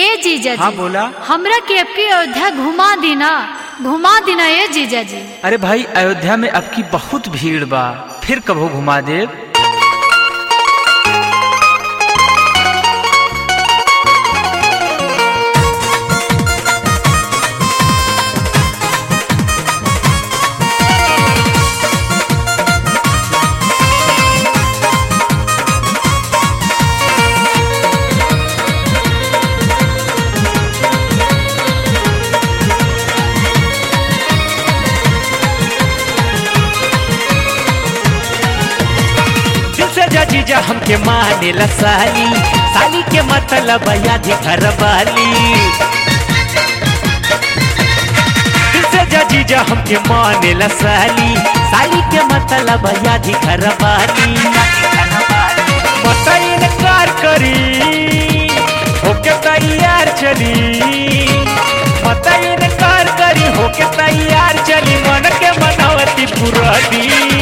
ए जीजा जी हाँ जी बोला। हमरा के आपके अयोध्या घुमा देना घुमा देना ए जीजा जी। अरे भाई अयोध्या में अब की बहुत भीड़ बा। फिर कभो घुमा देव जीजा हमके माने ला साली के मतलब याद घर वाली जीजा हमके माने ला साली के मतलब याद घर वाली बताइए कार करी, होके तैयार चली। बताइए कार करी, होके तैयार चली। मन के मनवती पुरानी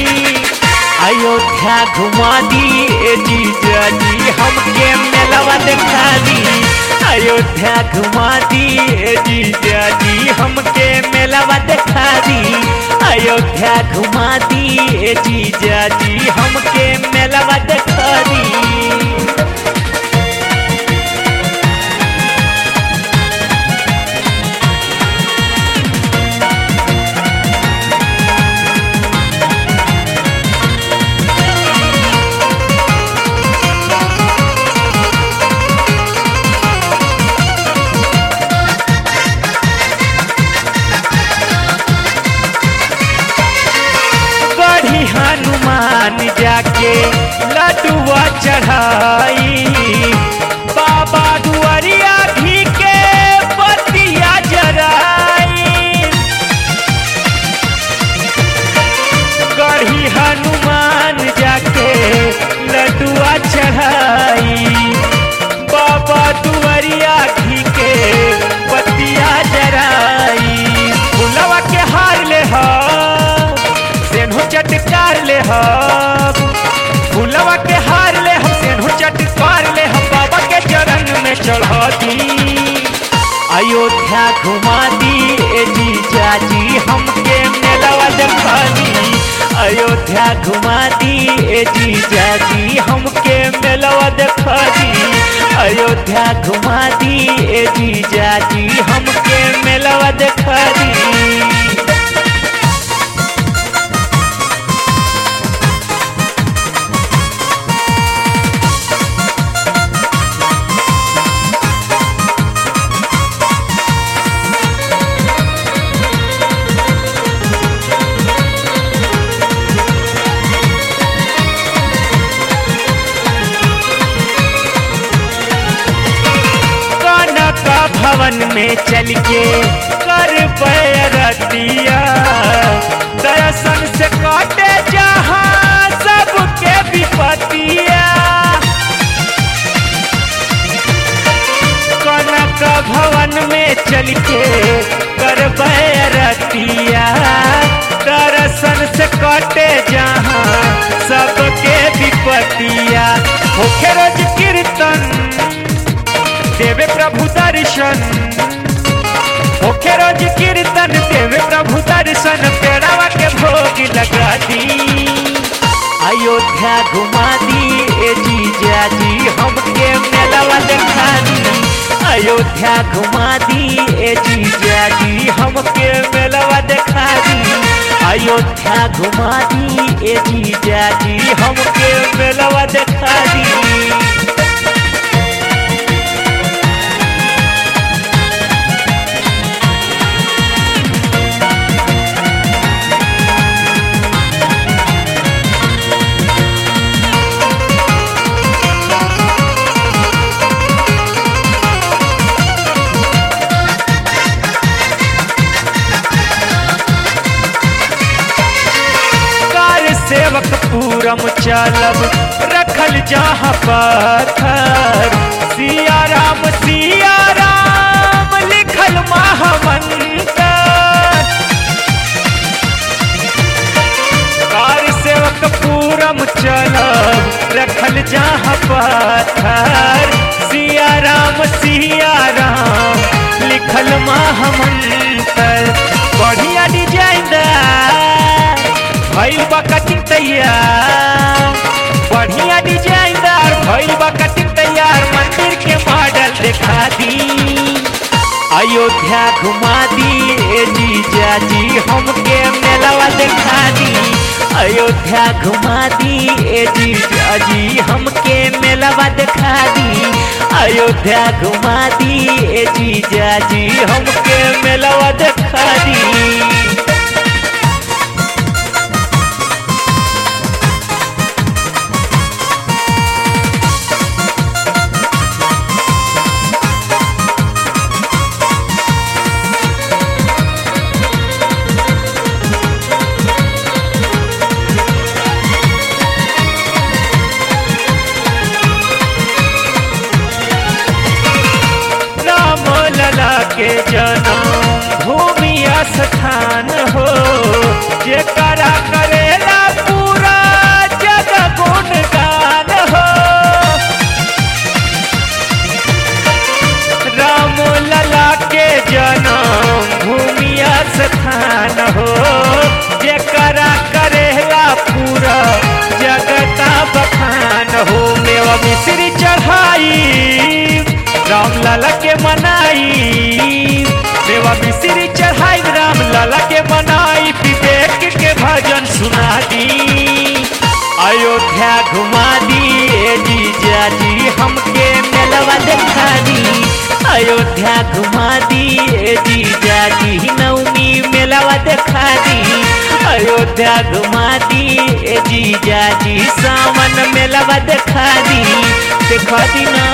अयोध्या घुमा दी, ए जीजा जी हमके मेलवा दिखा दी। अयोध्या घुमा दी, ए जीजा जी हमके मेलवा दिखा दी। अयोध्या घुमा दी, ए जीजा जी हमके मेलवा दिखा जाके लडुआ चढ़ाई। दी अयोध्या घुमा दी ए जीजा जी हमके मेलवा दिखा दी अयोध्या घुमा दी ए जीजा हमके मेलवा दिखा दी अयोध्या घुमा दी ए जीजा जी हमके मेलवा दिखा दी भवन में चल के कर पैरतिया दर्शन से काटे जहाँ सबके विपतिया। कनक भवन में चल के कर पैरतिया दर्शन से काटे जहाँ सबके विपतिया। होखे रोज कीर्तन देवे प्रभु दर्शन। होखे रोज कीर्तन, देवे प्रभु दर्शन। पेड़ावा के भोग लगा दी। अयोध्या घुमा दी, ए जीजा जी हमके मेलवा दिखा दी। अयोध्या घुमा दी, ए जीजा जी हमके मेलवा दिखा दी। अयोध्या घुमा दी, ए जीजा जी हमके मेलवा पूरम चलब रखल जहाँ पत्थर। सिया राम सिया राम, लिखल महामंत्र। कार सेवक पूरम चलब रखल जहाँ पत्थर। सिया राम सिया राम दिखा दी अयोध्या घुमा दी जीजा जी हमके मेलावा दिखा दी। अयोध्या घुमा दी जीजा जी हमके मेलावा दिखा दी। अयोध्या घुमा दी जीजा जी हमके मेलावा दिखा दी। के जन्म भूमि स्थान हो जरा हमके मेलवा देखा दी अयोध्या घुमा दी ए जीजा जी नवमी मेलवा देखा दी अयोध्या घुमा दी ए जीजा जी सावन मेलवा देखा दी देखा दी ना